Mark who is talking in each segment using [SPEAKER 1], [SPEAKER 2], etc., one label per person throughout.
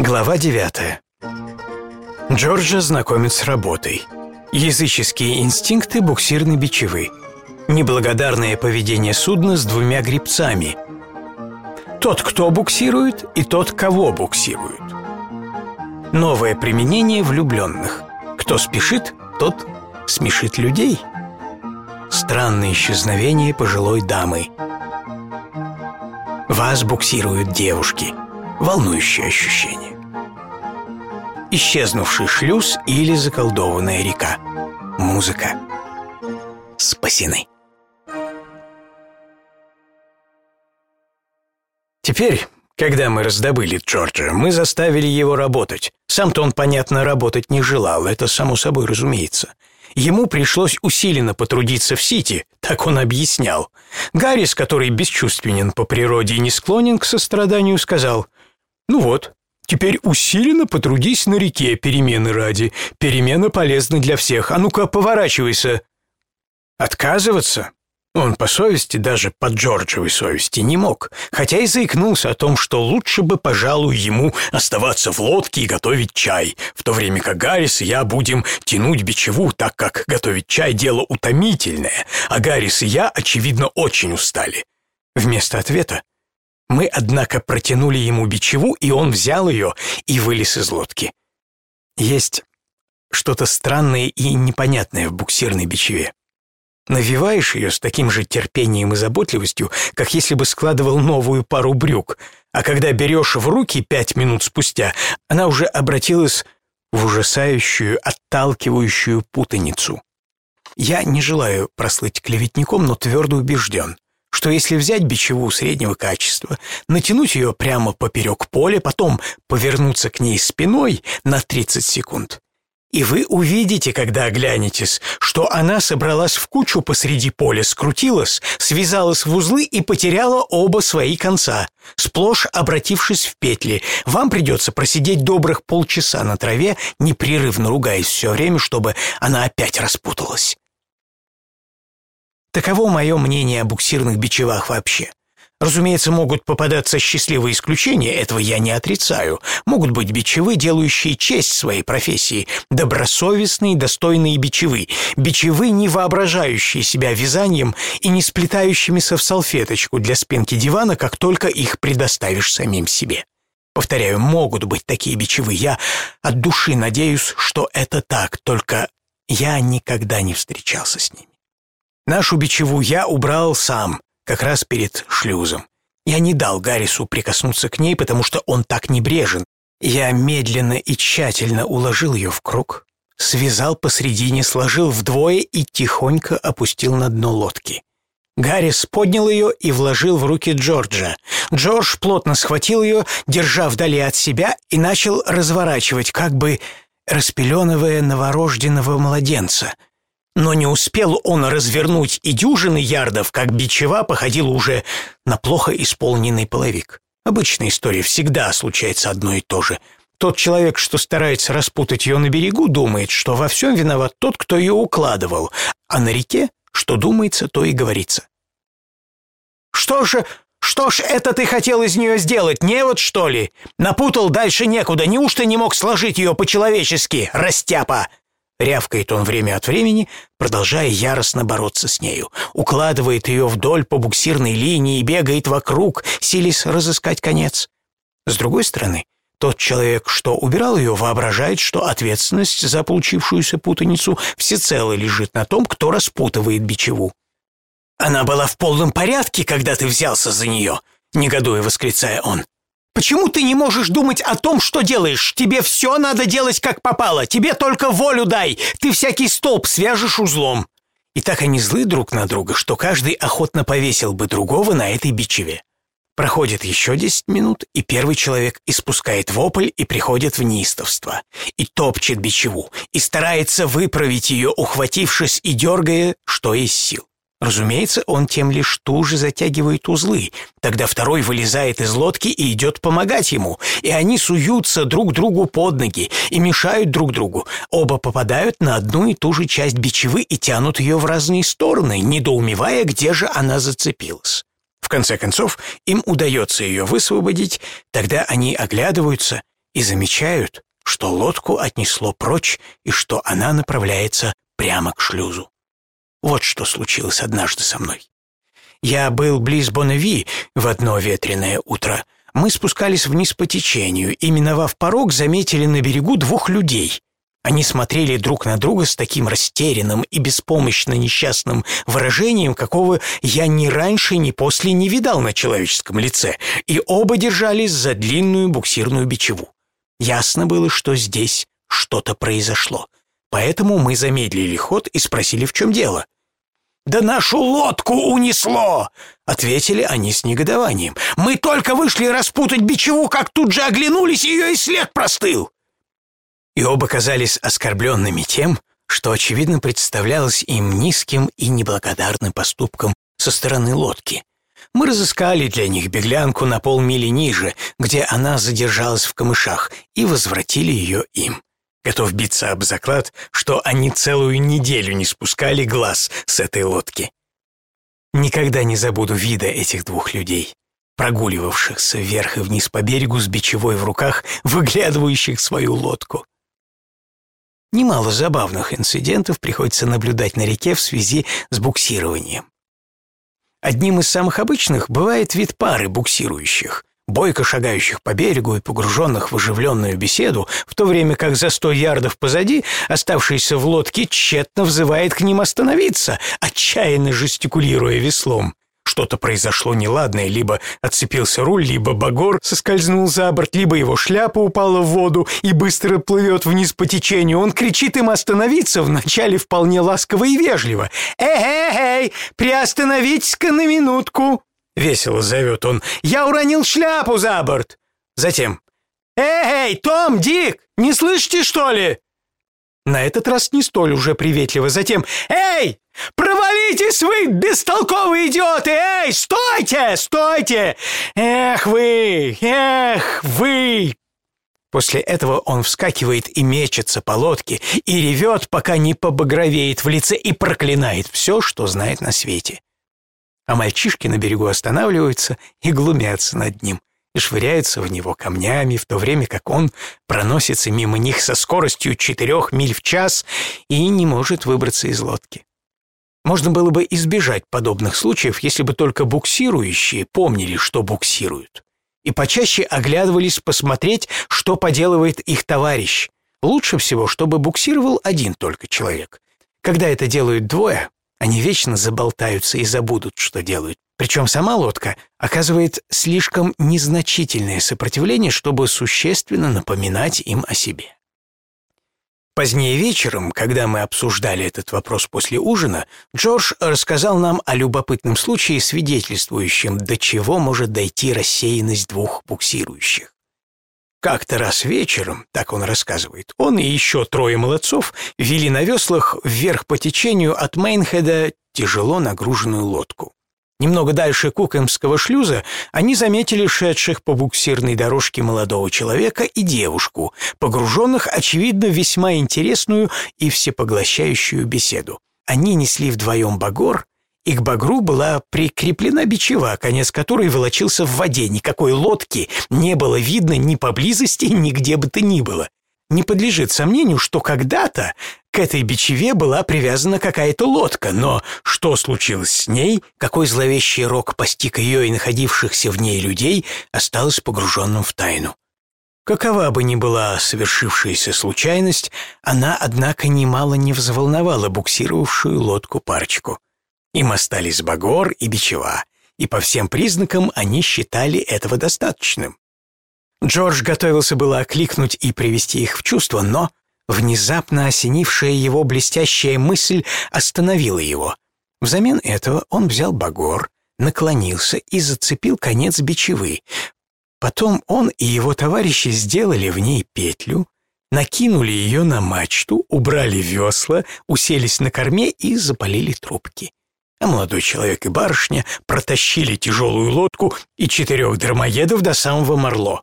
[SPEAKER 1] Глава 9. Джорджа знакомит с работой. Языческие инстинкты буксирно-бичевы. Неблагодарное поведение судна с двумя грибцами. Тот, кто буксирует, и тот, кого буксируют. Новое применение влюбленных. Кто спешит, тот смешит людей. Странное исчезновение пожилой дамы. Вас буксируют девушки. Волнующее ощущение. Исчезнувший шлюз или заколдованная река. Музыка. Спасены. Теперь, когда мы раздобыли Джорджа, мы заставили его работать. Сам-то он, понятно, работать не желал, это само собой разумеется. Ему пришлось усиленно потрудиться в Сити, так он объяснял. Гаррис, который бесчувственен по природе и не склонен к состраданию, сказал, «Ну вот, теперь усиленно потрудись на реке перемены ради. Перемена полезна для всех. А ну-ка, поворачивайся». Отказываться? Он по совести, даже по Джорджевой совести, не мог, хотя и заикнулся о том, что лучше бы, пожалуй, ему оставаться в лодке и готовить чай, в то время как Гаррис и я будем тянуть бичеву, так как готовить чай – дело утомительное, а Гаррис и я, очевидно, очень устали. Вместо ответа мы, однако, протянули ему бичеву, и он взял ее и вылез из лодки. Есть что-то странное и непонятное в буксирной бичеве. Навиваешь ее с таким же терпением и заботливостью, как если бы складывал новую пару брюк, а когда берешь в руки пять минут спустя, она уже обратилась в ужасающую, отталкивающую путаницу. Я не желаю прослыть клеветником, но твердо убежден, что если взять бичеву среднего качества, натянуть ее прямо поперек поля, потом повернуться к ней спиной на 30 секунд, и вы увидите, когда оглянетесь, что она собралась в кучу посреди поля, скрутилась, связалась в узлы и потеряла оба свои конца, сплошь обратившись в петли. Вам придется просидеть добрых полчаса на траве, непрерывно ругаясь все время, чтобы она опять распуталась. Таково мое мнение о буксирных бичевах вообще. Разумеется, могут попадаться счастливые исключения, этого я не отрицаю. Могут быть бичевы, делающие честь своей профессии, добросовестные, достойные бичевы, бичевы, не воображающие себя вязанием и не сплетающимися в салфеточку для спинки дивана, как только их предоставишь самим себе. Повторяю, могут быть такие бичевы. Я от души надеюсь, что это так, только я никогда не встречался с ними. Нашу бичеву я убрал сам, как раз перед шлюзом. Я не дал Гаррису прикоснуться к ней, потому что он так небрежен. Я медленно и тщательно уложил ее в круг, связал посредине, сложил вдвое и тихонько опустил на дно лодки. Гаррис поднял ее и вложил в руки Джорджа. Джордж плотно схватил ее, держа вдали от себя, и начал разворачивать, как бы распеленывая новорожденного младенца — но не успел он развернуть и дюжины ярдов, как бичева походила уже на плохо исполненный половик. Обычная история, всегда случается одно и то же. Тот человек, что старается распутать ее на берегу, думает, что во всем виноват тот, кто ее укладывал, а на реке, что думается, то и говорится. «Что же, что ж это ты хотел из нее сделать, не вот что ли? Напутал дальше некуда, неужто не мог сложить ее по-человечески, растяпа?» Рявкает он время от времени, продолжая яростно бороться с нею. Укладывает ее вдоль по буксирной линии бегает вокруг, силясь разыскать конец. С другой стороны, тот человек, что убирал ее, воображает, что ответственность за получившуюся путаницу всецело лежит на том, кто распутывает бичеву. «Она была в полном порядке, когда ты взялся за нее», — негодуя восклицая он. Почему ты не можешь думать о том, что делаешь? Тебе все надо делать как попало. Тебе только волю дай. Ты всякий столб свяжешь узлом. И так они злы друг на друга, что каждый охотно повесил бы другого на этой бичеве. Проходит еще десять минут, и первый человек испускает вопль и приходит в неистовство. И топчет бичеву, и старается выправить ее, ухватившись и дергая, что есть сил. Разумеется, он тем лишь туже затягивает узлы. Тогда второй вылезает из лодки и идет помогать ему. И они суются друг другу под ноги и мешают друг другу. Оба попадают на одну и ту же часть бичевы и тянут ее в разные стороны, недоумевая, где же она зацепилась. В конце концов, им удается ее высвободить, тогда они оглядываются и замечают, что лодку отнесло прочь и что она направляется прямо к шлюзу. Вот что случилось однажды со мной. Я был близ Бонави в одно ветреное утро. Мы спускались вниз по течению и, миновав порог, заметили на берегу двух людей. Они смотрели друг на друга с таким растерянным и беспомощно несчастным выражением, какого я ни раньше, ни после не видал на человеческом лице, и оба держались за длинную буксирную бичеву. Ясно было, что здесь что-то произошло. Поэтому мы замедлили ход и спросили, в чем дело. «Да нашу лодку унесло!» — ответили они с негодованием. «Мы только вышли распутать бичеву, как тут же оглянулись, ее и след простыл!» И оба казались оскорбленными тем, что, очевидно, представлялось им низким и неблагодарным поступком со стороны лодки. Мы разыскали для них беглянку на полмили ниже, где она задержалась в камышах, и возвратили ее им. Готов биться об заклад, что они целую неделю не спускали глаз с этой лодки. Никогда не забуду вида этих двух людей, прогуливавшихся вверх и вниз по берегу с бичевой в руках, выглядывающих свою лодку. Немало забавных инцидентов приходится наблюдать на реке в связи с буксированием. Одним из самых обычных бывает вид пары буксирующих бойко шагающих по берегу и погруженных в оживленную беседу, в то время как за сто ярдов позади оставшийся в лодке тщетно взывает к ним остановиться, отчаянно жестикулируя веслом. Что-то произошло неладное, либо отцепился руль, либо багор соскользнул за борт, либо его шляпа упала в воду и быстро плывет вниз по течению. Он кричит им остановиться, вначале вполне ласково и вежливо. «Эй-эй-эй, приостановитесь-ка на минутку!» — весело зовет он. «Я уронил шляпу за борт!» Затем «Эй, Том, Дик, не слышите, что ли?» На этот раз не столь уже приветливо. Затем «Эй, провалитесь вы, бестолковые идиоты! Эй, стойте, стойте! Эх вы, эх вы!» После этого он вскакивает и мечется по лодке и ревет, пока не побагровеет в лице и проклинает все, что знает на свете а мальчишки на берегу останавливаются и глумятся над ним, и швыряются в него камнями, в то время как он проносится мимо них со скоростью четырех миль в час и не может выбраться из лодки. Можно было бы избежать подобных случаев, если бы только буксирующие помнили, что буксируют, и почаще оглядывались посмотреть, что поделывает их товарищ. Лучше всего, чтобы буксировал один только человек. Когда это делают двое, они вечно заболтаются и забудут, что делают. Причем сама лодка оказывает слишком незначительное сопротивление, чтобы существенно напоминать им о себе. Позднее вечером, когда мы обсуждали этот вопрос после ужина, Джордж рассказал нам о любопытном случае, свидетельствующем, до чего может дойти рассеянность двух буксирующих. Как-то раз вечером, так он рассказывает, он и еще трое молодцов вели на веслах вверх по течению от Мейнхеда тяжело нагруженную лодку. Немного дальше Кукемского шлюза они заметили шедших по буксирной дорожке молодого человека и девушку, погруженных, очевидно, в весьма интересную и всепоглощающую беседу. Они несли вдвоем багор, и к багру была прикреплена бичева, конец которой волочился в воде. Никакой лодки не было видно ни поблизости, ни где бы то ни было. Не подлежит сомнению, что когда-то к этой бичеве была привязана какая-то лодка, но что случилось с ней, какой зловещий рок постиг ее и находившихся в ней людей, осталось погруженным в тайну. Какова бы ни была совершившаяся случайность, она, однако, немало не взволновала буксировавшую лодку парочку. Им остались Багор и Бичева, и по всем признакам они считали этого достаточным. Джордж готовился было окликнуть и привести их в чувство, но внезапно осенившая его блестящая мысль остановила его. Взамен этого он взял Багор, наклонился и зацепил конец бичевы. Потом он и его товарищи сделали в ней петлю, накинули ее на мачту, убрали весла, уселись на корме и запалили трубки а молодой человек и барышня протащили тяжелую лодку и четырех дармоедов до самого Марло.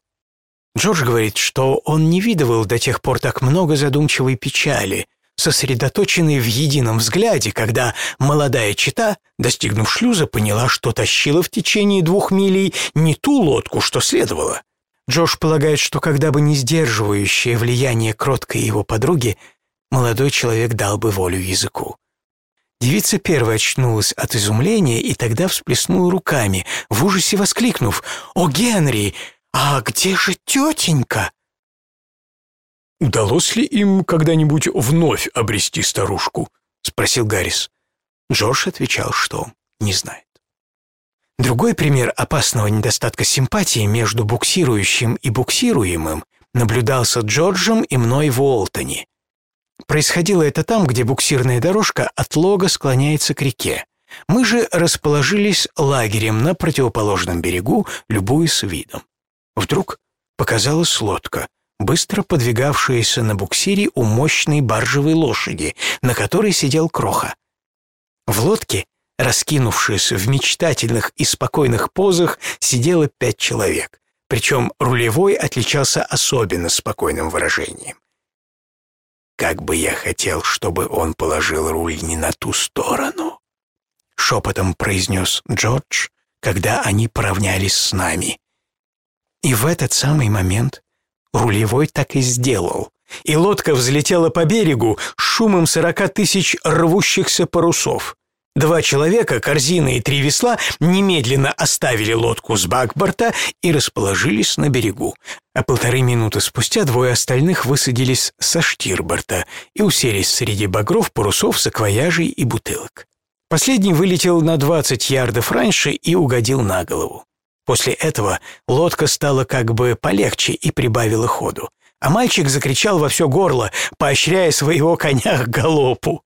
[SPEAKER 1] Джордж говорит, что он не видывал до тех пор так много задумчивой печали, сосредоточенной в едином взгляде, когда молодая чита, достигнув шлюза, поняла, что тащила в течение двух милей не ту лодку, что следовало. Джош полагает, что когда бы не сдерживающее влияние кроткой его подруги, молодой человек дал бы волю языку. Девица первая очнулась от изумления и тогда всплеснула руками, в ужасе воскликнув «О, Генри, а где же тетенька?»
[SPEAKER 2] «Удалось ли им когда-нибудь вновь обрести старушку?» — спросил Гаррис.
[SPEAKER 1] Джош отвечал, что не знает. Другой пример опасного недостатка симпатии между буксирующим и буксируемым наблюдался Джорджем и мной в Уолтоне. Происходило это там, где буксирная дорожка от лога склоняется к реке. Мы же расположились лагерем на противоположном берегу, любуясь видом. Вдруг показалась лодка, быстро подвигавшаяся на буксире у мощной баржевой лошади, на которой сидел Кроха. В лодке, раскинувшись в мечтательных и спокойных позах, сидело пять человек, причем рулевой отличался особенно спокойным выражением. «Как бы я хотел, чтобы он положил руль не на ту сторону», — шепотом произнес Джордж, когда они поравнялись с нами. И в этот самый момент рулевой так и сделал, и лодка взлетела по берегу шумом сорока тысяч рвущихся парусов. Два человека, корзина и три весла, немедленно оставили лодку с бакборта и расположились на берегу. А полторы минуты спустя двое остальных высадились со штирборта и уселись среди багров, парусов, саквояжей и бутылок. Последний вылетел на 20 ярдов раньше и угодил на голову. После этого лодка стала как бы полегче и прибавила ходу. А мальчик закричал во все горло, поощряя своего коня к галопу.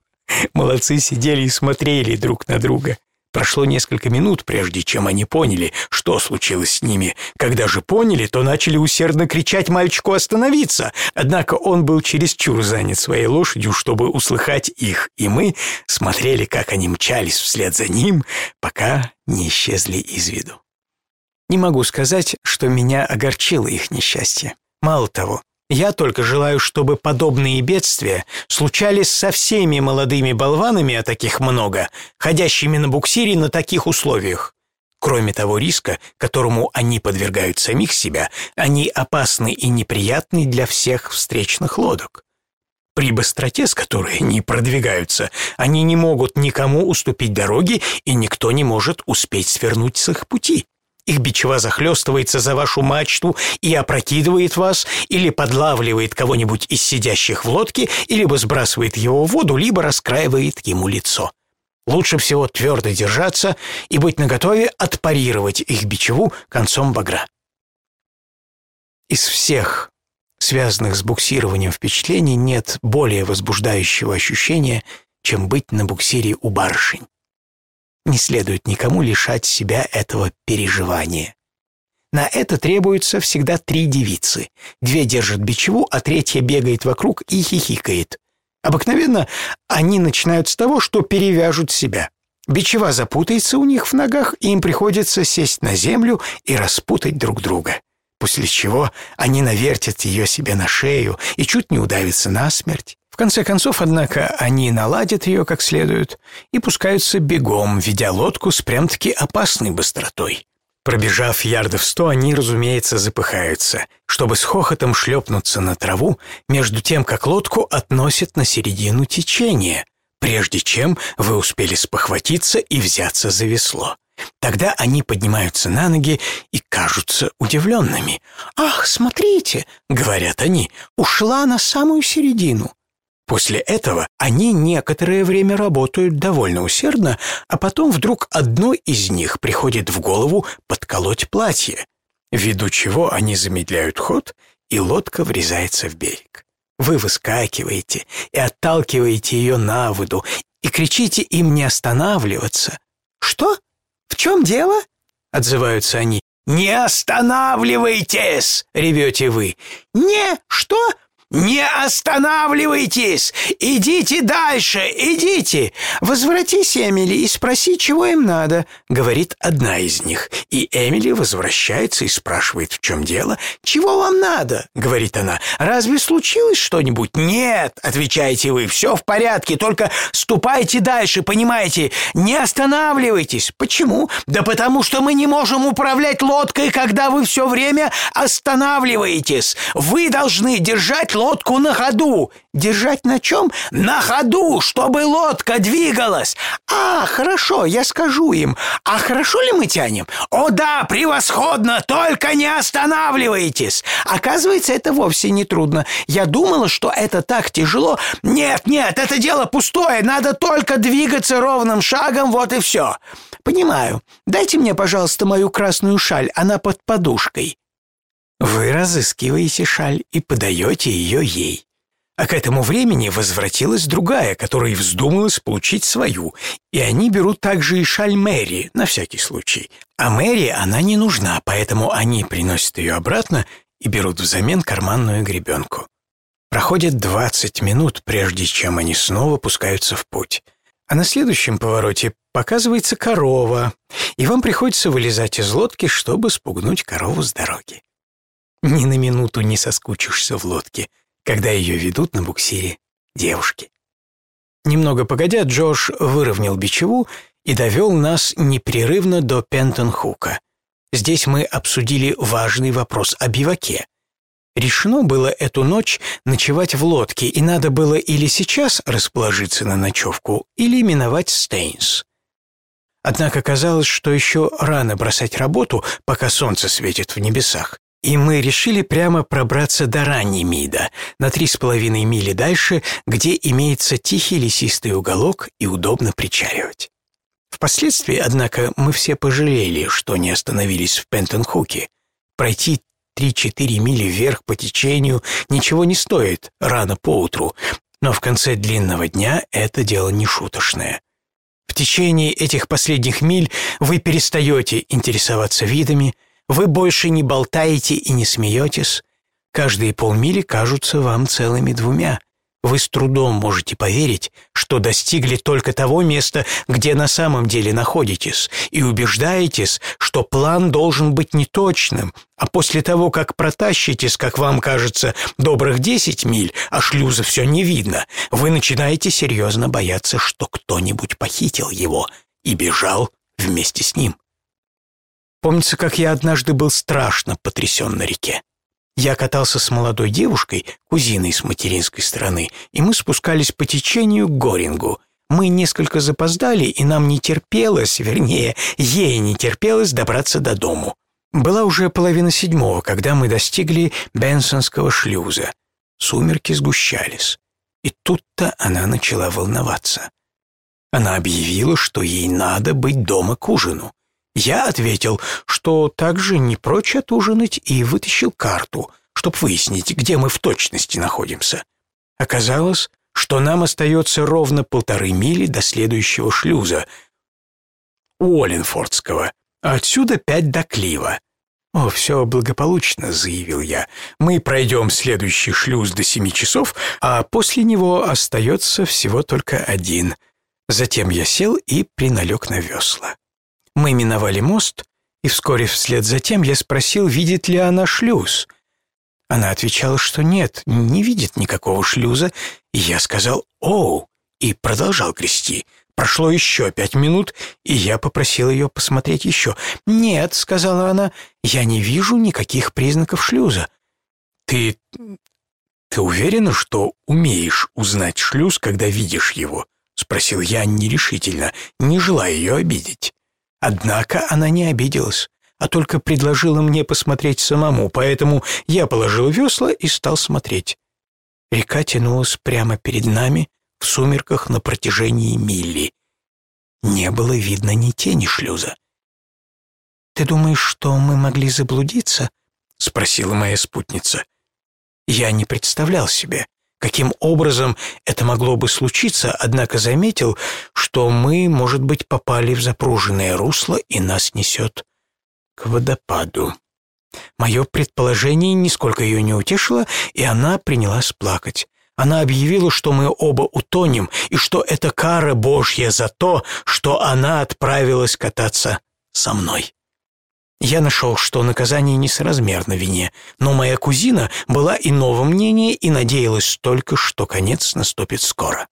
[SPEAKER 1] Молодцы сидели и смотрели друг на друга. Прошло несколько минут, прежде чем они поняли, что случилось с ними. Когда же поняли, то начали усердно кричать мальчику остановиться. Однако он был чересчур занят своей лошадью, чтобы услыхать их, и мы смотрели, как они мчались вслед за ним, пока не исчезли из виду. Не могу сказать, что меня огорчило их несчастье. Мало того, я только желаю, чтобы подобные бедствия случались со всеми молодыми болванами, а таких много, ходящими на буксире на таких условиях. Кроме того риска, которому они подвергают самих себя, они опасны и неприятны для всех встречных лодок. При быстроте, с которой они продвигаются, они не могут никому уступить дороги, и никто не может успеть свернуть с их пути. Их бичева захлестывается за вашу мачту и опрокидывает вас, или подлавливает кого-нибудь из сидящих в лодке, и либо сбрасывает его в воду, либо раскраивает ему лицо. Лучше всего твердо держаться и быть наготове отпарировать их бичеву концом багра. Из всех связанных с буксированием впечатлений нет более возбуждающего ощущения, чем быть на буксире у барышень. Не следует никому лишать себя этого переживания. На это требуется всегда три девицы. Две держат бичеву, а третья бегает вокруг и хихикает. Обыкновенно они начинают с того, что перевяжут себя. Бичева запутается у них в ногах, и им приходится сесть на землю и распутать друг друга. После чего они навертят ее себе на шею и чуть не удавятся насмерть. В конце концов, однако, они наладят ее как следует и пускаются бегом, ведя лодку с прям-таки опасной быстротой. Пробежав ярдов сто, они, разумеется, запыхаются, чтобы с хохотом шлепнуться на траву, между тем, как лодку относят на середину течения, прежде чем вы успели спохватиться и взяться за весло. Тогда они поднимаются на ноги и кажутся удивленными. «Ах, смотрите!» — говорят они, — «ушла на самую середину». После этого они некоторое время работают довольно усердно, а потом вдруг одной из них приходит в голову подколоть платье, ввиду чего они замедляют ход, и лодка врезается в берег. Вы выскакиваете и отталкиваете ее на воду и кричите им не останавливаться. «Что? В чем дело?» — отзываются они. «Не останавливайтесь!» — ревете вы. «Не, что? Не останавливайтесь! Идите дальше! Идите! Возвратись, Эмили, и спроси, чего им надо, говорит одна из них. И Эмили возвращается и спрашивает, в чем дело. Чего вам надо? говорит она. Разве случилось что-нибудь? Нет, отвечаете вы, все в порядке, только ступайте дальше, понимаете? Не останавливайтесь. Почему? Да потому что мы не можем управлять лодкой, когда вы все время останавливаетесь. Вы должны держать лодку на ходу. Держать на чем? На ходу, чтобы лодка двигалась. А, хорошо, я скажу им. А хорошо ли мы тянем? О да, превосходно, только не останавливайтесь. Оказывается, это вовсе не трудно. Я думала, что это так тяжело. Нет, нет, это дело пустое. Надо только двигаться ровным шагом, вот и все. Понимаю. Дайте мне, пожалуйста, мою красную шаль, она под подушкой. Вы разыскиваете шаль и подаете ее ей. А к этому времени возвратилась другая, которая вздумалась получить свою, и они берут также и шаль Мэри, на всякий случай. А Мэри она не нужна, поэтому они приносят ее обратно и берут взамен карманную гребенку. Проходит 20 минут, прежде чем они снова пускаются в путь. А на следующем повороте показывается корова, и вам приходится вылезать из лодки, чтобы спугнуть корову с дороги. Ни на минуту не соскучишься в лодке, когда ее ведут на буксире девушки. Немного погодя, Джош выровнял бичеву и довел нас непрерывно до Пентон-Хука. Здесь мы обсудили важный вопрос о биваке. Решено было эту ночь ночевать в лодке, и надо было или сейчас расположиться на ночевку, или миновать Стейнс. Однако казалось, что еще рано бросать работу, пока солнце светит в небесах. И мы решили прямо пробраться до ранней Мида, на три с половиной мили дальше, где имеется тихий лесистый уголок и удобно причаливать. Впоследствии, однако, мы все пожалели, что не остановились в Пентонхуке. Пройти три-четыре мили вверх по течению ничего не стоит рано поутру, но в конце длинного дня это дело не шуточное. В течение этих последних миль вы перестаете интересоваться видами, вы больше не болтаете и не смеетесь. Каждые полмили кажутся вам целыми двумя. Вы с трудом можете поверить, что достигли только того места, где на самом деле находитесь, и убеждаетесь, что план должен быть неточным, а после того, как протащитесь, как вам кажется, добрых десять миль, а шлюза все не видно, вы начинаете серьезно бояться, что кто-нибудь похитил его и бежал вместе с ним. Помнится, как я однажды был страшно потрясен на реке. Я катался с молодой девушкой, кузиной с материнской стороны, и мы спускались по течению к Горингу. Мы несколько запоздали, и нам не терпелось, вернее, ей не терпелось добраться до дому. Была уже половина седьмого, когда мы достигли Бенсонского шлюза. Сумерки сгущались. И тут-то она начала волноваться. Она объявила, что ей надо быть дома к ужину. Я ответил, что также не прочь отужинать и вытащил карту, чтобы выяснить, где мы в точности находимся. Оказалось, что нам остается ровно полторы мили до следующего шлюза, Уолленфордского, а отсюда пять до Клива. «О, все благополучно», — заявил я. «Мы пройдем следующий шлюз до семи часов, а после него остается всего только один». Затем я сел и приналег на весла. Мы миновали мост, и вскоре вслед за тем я спросил, видит ли она шлюз. Она отвечала, что нет, не видит никакого шлюза, и я сказал «Оу!» и продолжал грести. Прошло еще пять минут, и я попросил ее посмотреть еще. «Нет», — сказала она, — «я не вижу никаких признаков шлюза». «Ты... ты уверена, что умеешь узнать шлюз, когда видишь его?» — спросил я нерешительно, не желая ее обидеть. Однако она не обиделась, а только предложила мне посмотреть самому, поэтому я положил весла и стал смотреть. Река тянулась прямо перед нами в сумерках на протяжении мили. Не было видно ни тени шлюза. «Ты думаешь, что мы могли заблудиться?» — спросила моя спутница. Я не представлял себе, каким образом это могло бы случиться, однако заметил, что мы, может быть, попали в запруженное русло и нас несет к водопаду. Мое предположение нисколько ее не утешило, и она принялась плакать. Она объявила, что мы оба утонем, и что это кара Божья за то, что она отправилась кататься со мной. Я нашел, что наказание несоразмерно вине, но моя кузина была иного мнения и надеялась только, что конец наступит скоро.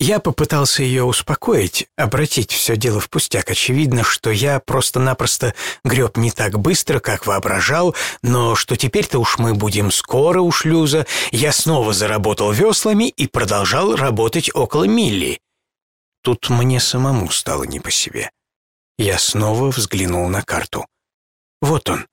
[SPEAKER 1] Я попытался ее успокоить, обратить все дело в пустяк. Очевидно, что я просто-напросто греб не так быстро, как воображал, но что теперь-то уж мы будем скоро у шлюза. Я снова заработал веслами и продолжал работать около Милли. Тут мне самому стало не по себе. Я снова взглянул на карту. Вот он,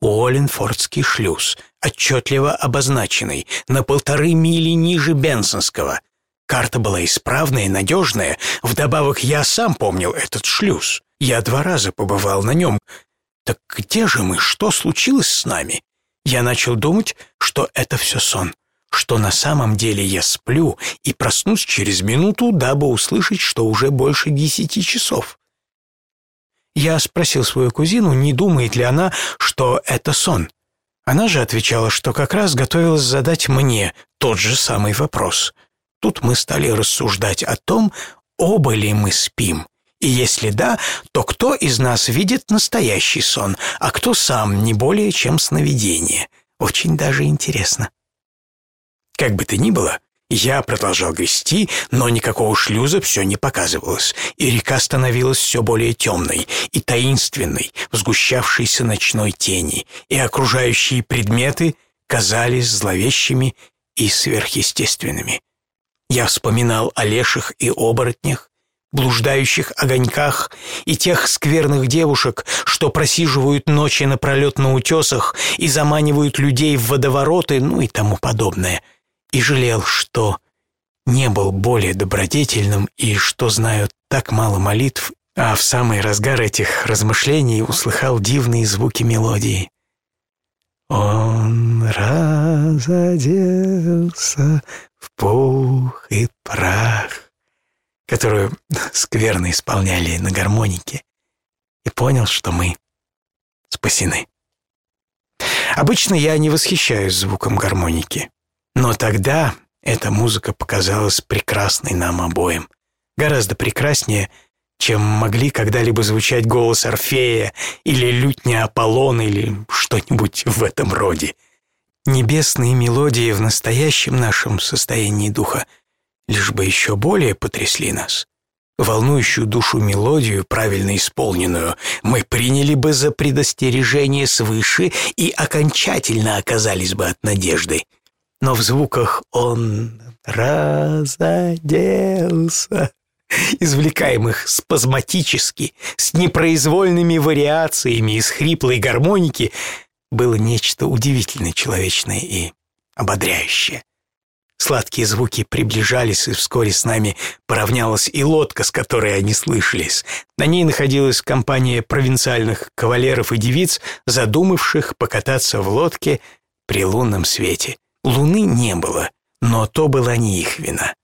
[SPEAKER 1] Уолленфордский шлюз, отчетливо обозначенный, на полторы мили ниже Бенсонского — Карта была исправная и надежная. Вдобавок я сам помнил этот шлюз. Я два раза побывал на нем. Так где же мы? Что случилось с нами? Я начал думать, что это все сон, что на самом деле я сплю и проснусь через минуту, дабы услышать, что уже больше десяти часов. Я спросил свою кузину, не думает ли она, что это сон. Она же отвечала, что как раз готовилась задать мне тот же самый вопрос. Тут мы стали рассуждать о том, оба ли мы спим. И если да, то кто из нас видит настоящий сон, а кто сам не более чем сновидение. Очень даже интересно. Как бы то ни было, я продолжал грести, но никакого шлюза все не показывалось, и река становилась все более темной и таинственной в сгущавшейся ночной тени, и окружающие предметы казались зловещими и сверхъестественными. Я вспоминал о леших и оборотнях, блуждающих огоньках и тех скверных девушек, что просиживают ночи напролет на утесах и заманивают людей в водовороты, ну и тому подобное. И жалел, что не был более добродетельным и что знаю так мало молитв, а в самый разгар этих размышлений услыхал дивные звуки мелодии. Он разоделся в пух и прах, которую скверно исполняли на гармонике, и понял, что мы спасены. Обычно я не восхищаюсь звуком гармоники, но тогда эта музыка показалась прекрасной нам обоим, гораздо прекраснее, чем могли когда-либо звучать голос Орфея или лютня Аполлона или что-нибудь в этом роде. Небесные мелодии в настоящем нашем состоянии духа лишь бы еще более потрясли нас. Волнующую душу мелодию, правильно исполненную, мы приняли бы за предостережение свыше и окончательно оказались бы от надежды. Но в звуках он разоделся, извлекаемых спазматически, с непроизвольными вариациями из хриплой гармоники, было нечто удивительно человечное и ободряющее. Сладкие звуки приближались, и вскоре с нами поравнялась и лодка, с которой они слышались. На ней находилась компания провинциальных кавалеров и девиц, задумавших покататься в лодке при лунном свете. Луны не было, но то была не их вина.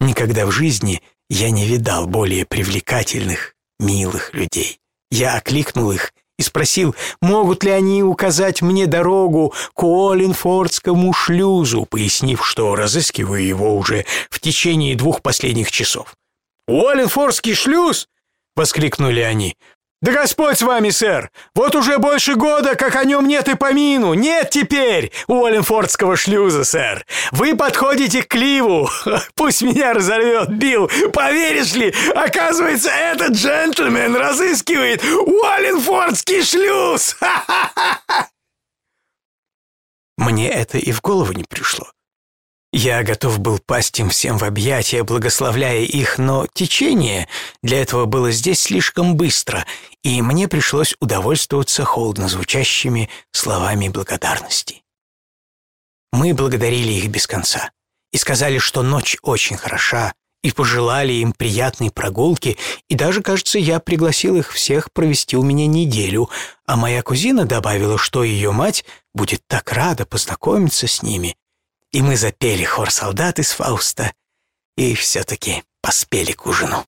[SPEAKER 1] Никогда в жизни я не видал более привлекательных, милых людей. Я окликнул их и спросил, могут ли они указать мне дорогу к Уоллинфордскому шлюзу, пояснив, что разыскиваю его уже в течение двух последних часов. «Уоллинфордский шлюз?» — воскликнули они. «Да Господь с вами, сэр! Вот уже больше года, как о нем нет и помину! Нет теперь Уолленфордского шлюза, сэр! Вы подходите к Кливу! Пусть меня разорвет, Билл! Поверишь ли, оказывается, этот джентльмен разыскивает Уолленфордский шлюз! Мне это и в голову не пришло. Я готов был пасть им всем в объятия, благословляя их, но течение для этого было здесь слишком быстро, и мне пришлось удовольствоваться холодно звучащими словами благодарности. Мы благодарили их без конца и сказали, что ночь очень хороша, и пожелали им приятной прогулки, и даже, кажется, я пригласил их всех провести у меня неделю, а моя кузина добавила, что ее мать будет так рада познакомиться с ними, и мы запели хор солдат из Фауста и все-таки поспели к ужину.